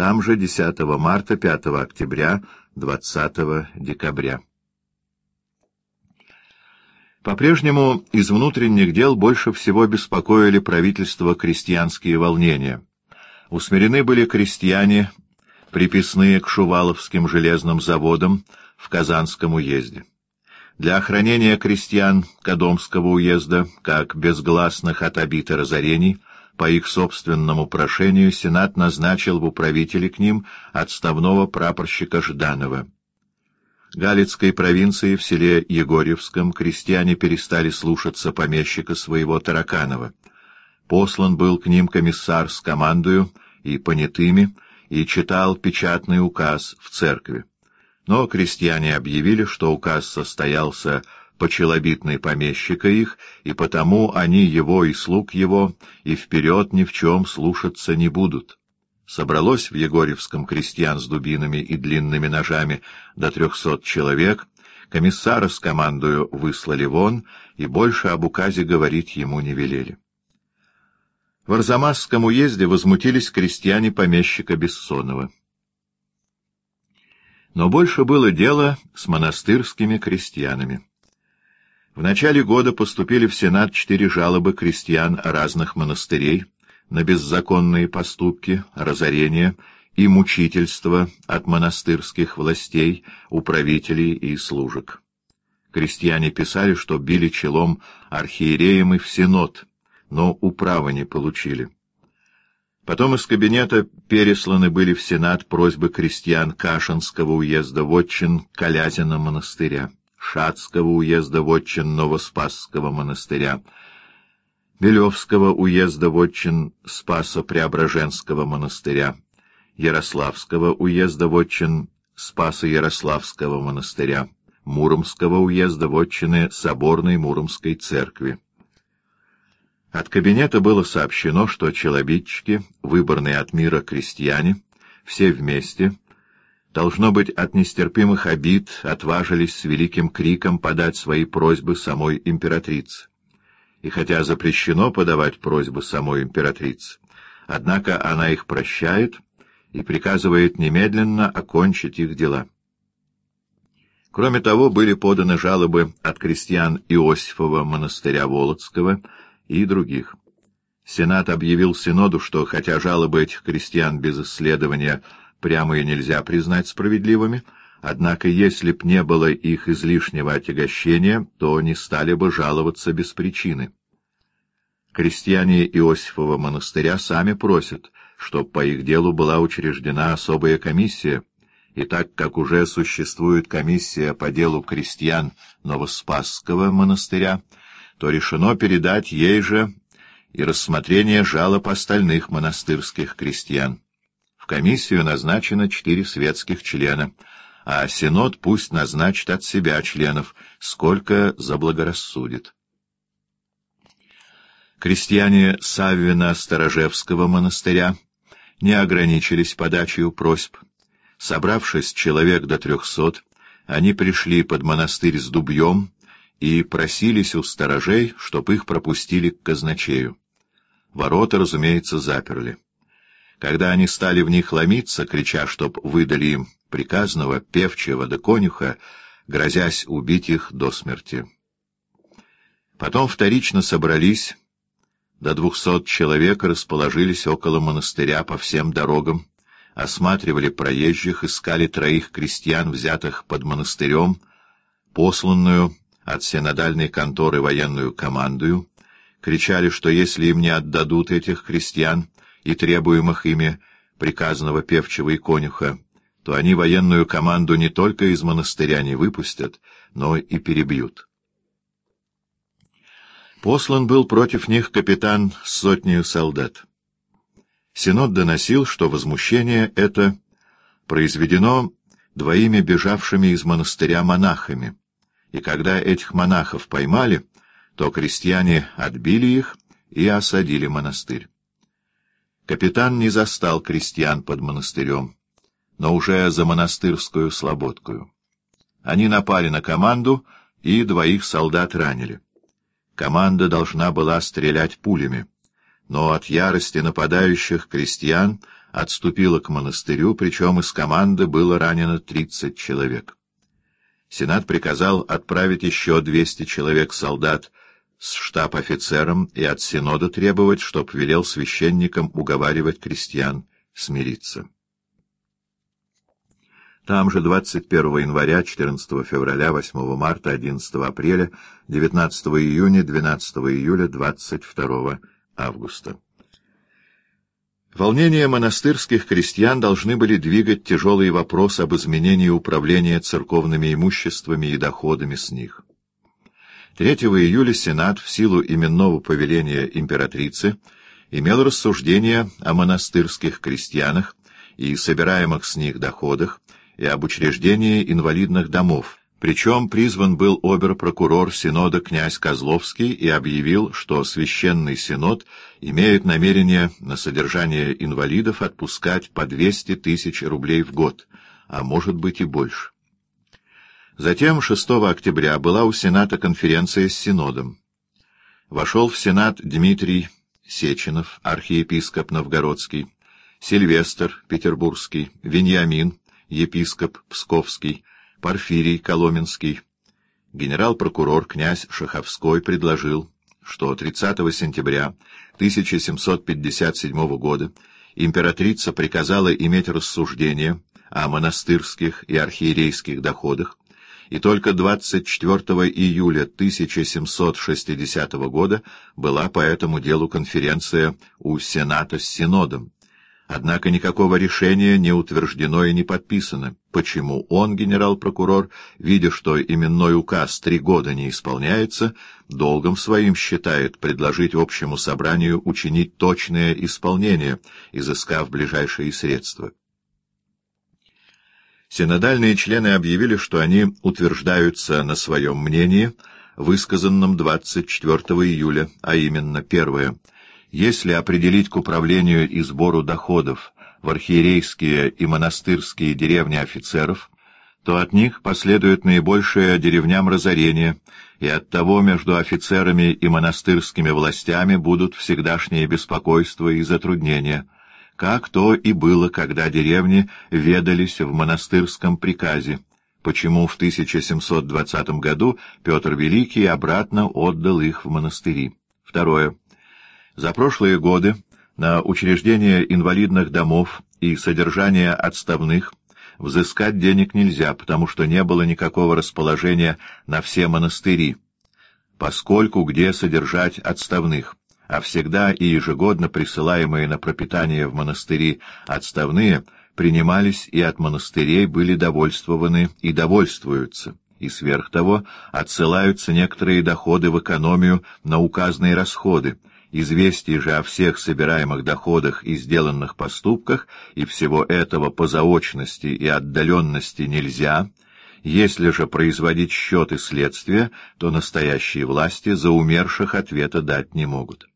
там же 10 марта, 5 октября, 20 декабря. По-прежнему из внутренних дел больше всего беспокоили правительство крестьянские волнения. Усмирены были крестьяне, приписные к Шуваловским железным заводам в Казанском уезде. Для охранения крестьян Кадомского уезда, как безгласных от обиты разорений, по их собственному прошению Сенат назначил в управители к ним отставного прапорщика Жданова. Галицкой провинции в селе Егорьевском крестьяне перестали слушаться помещика своего Тараканова. Послан был к ним комиссар с командою и понятыми, и читал печатный указ в церкви. Но крестьяне объявили, что указ состоялся по челобитной помещика их, и потому они его и слуг его и вперед ни в чем слушаться не будут. Собралось в Егорьевском крестьян с дубинами и длинными ножами до трехсот человек, комиссара с командою выслали вон, и больше об указе говорить ему не велели. В Арзамасском уезде возмутились крестьяне помещика Бессонова. Но больше было дело с монастырскими крестьянами. В начале года поступили в Сенат четыре жалобы крестьян разных монастырей, на беззаконные поступки, разорение и мучительство от монастырских властей, управителей и служек. Крестьяне писали, что били челом архиереем и в Синод, но управы не получили. Потом из кабинета пересланы были в Сенат просьбы крестьян Кашинского уезда вотчин Калязина монастыря, Шацкого уезда вотчин Новоспасского монастыря, Белевского уезда вотчин Спаса-Преображенского монастыря, Ярославского уезда вотчин Спаса-Ярославского монастыря, Муромского уезда вотчины Соборной Муромской церкви. От кабинета было сообщено, что челобитчики, выборные от мира крестьяне, все вместе, должно быть, от нестерпимых обид отважились с великим криком подать свои просьбы самой императрице и хотя запрещено подавать просьбы самой императрицы, однако она их прощает и приказывает немедленно окончить их дела. Кроме того, были поданы жалобы от крестьян Иосифова монастыря Володского и других. Сенат объявил Синоду, что, хотя жалобы этих крестьян без исследования прямо и нельзя признать справедливыми, Однако, если б не было их излишнего отягощения, то не стали бы жаловаться без причины. Крестьяне Иосифова монастыря сами просят, чтоб по их делу была учреждена особая комиссия, и так как уже существует комиссия по делу крестьян Новоспасского монастыря, то решено передать ей же и рассмотрение жалоб остальных монастырских крестьян. Комиссию назначено четыре светских члена — а Синод пусть назначит от себя членов, сколько заблагорассудит. Крестьяне Саввина-Сторожевского монастыря не ограничились подачей просьб. Собравшись человек до трехсот, они пришли под монастырь с дубьем и просились у сторожей, чтоб их пропустили к казначею. Ворота, разумеется, заперли. Когда они стали в них ломиться, крича, чтоб выдали им приказного, певчего да конюха, грозясь убить их до смерти. Потом вторично собрались, до двухсот человек расположились около монастыря по всем дорогам, осматривали проезжих, искали троих крестьян, взятых под монастырем, посланную от синодальной конторы военную командую, кричали, что если им не отдадут этих крестьян и требуемых ими приказанного певчего и конюха, то они военную команду не только из монастыря не выпустят, но и перебьют. Послан был против них капитан с сотнею солдат. Синод доносил, что возмущение это произведено двоими бежавшими из монастыря монахами, и когда этих монахов поймали, то крестьяне отбили их и осадили монастырь. Капитан не застал крестьян под монастырем но уже за монастырскую слободкую. Они напали на команду и двоих солдат ранили. Команда должна была стрелять пулями, но от ярости нападающих крестьян отступила к монастырю, причем из команды было ранено 30 человек. Сенат приказал отправить еще 200 человек-солдат с штаб-офицером и от Синода требовать, чтоб велел священникам уговаривать крестьян смириться. Там же 21 января, 14 февраля, 8 марта, 11 апреля, 19 июня, 12 июля, 22 августа. Волнения монастырских крестьян должны были двигать тяжелый вопрос об изменении управления церковными имуществами и доходами с них. 3 июля Сенат в силу именного повеления императрицы имел рассуждение о монастырских крестьянах и собираемых с них доходах и об учреждении инвалидных домов, причем призван был обер-прокурор Синода князь Козловский и объявил, что Священный Синод имеет намерение на содержание инвалидов отпускать по 200 тысяч рублей в год, а может быть и больше. Затем 6 октября была у Сената конференция с Синодом. Вошел в Сенат Дмитрий Сеченов, архиепископ Новгородский, Сильвестр Петербургский, Вениамин, епископ Псковский, Порфирий Коломенский. Генерал-прокурор князь Шаховской предложил, что 30 сентября 1757 года императрица приказала иметь рассуждение о монастырских и архиерейских доходах, и только 24 июля 1760 года была по этому делу конференция у Сената с Синодом, Однако никакого решения не утверждено и не подписано. Почему он, генерал-прокурор, видя, что именной указ три года не исполняется, долгом своим считает предложить общему собранию учинить точное исполнение, изыскав ближайшие средства? Синодальные члены объявили, что они утверждаются на своем мнении, высказанном 24 июля, а именно, первое — если определить к управлению и сбору доходов в архиерейские и монастырские деревни офицеров, то от них последует наибольшее деревням разорение, и оттого между офицерами и монастырскими властями будут всегдашние беспокойства и затруднения, как то и было, когда деревни ведались в монастырском приказе, почему в 1720 году Петр Великий обратно отдал их в монастыри. Второе. За прошлые годы на учреждение инвалидных домов и содержание отставных взыскать денег нельзя, потому что не было никакого расположения на все монастыри, поскольку где содержать отставных, а всегда и ежегодно присылаемые на пропитание в монастыри отставные принимались и от монастырей были довольствованы и довольствуются, и сверх того отсылаются некоторые доходы в экономию на указанные расходы, Известий же о всех собираемых доходах и сделанных поступках, и всего этого по заочности и отдаленности нельзя, если же производить счеты следствия, то настоящие власти за умерших ответа дать не могут.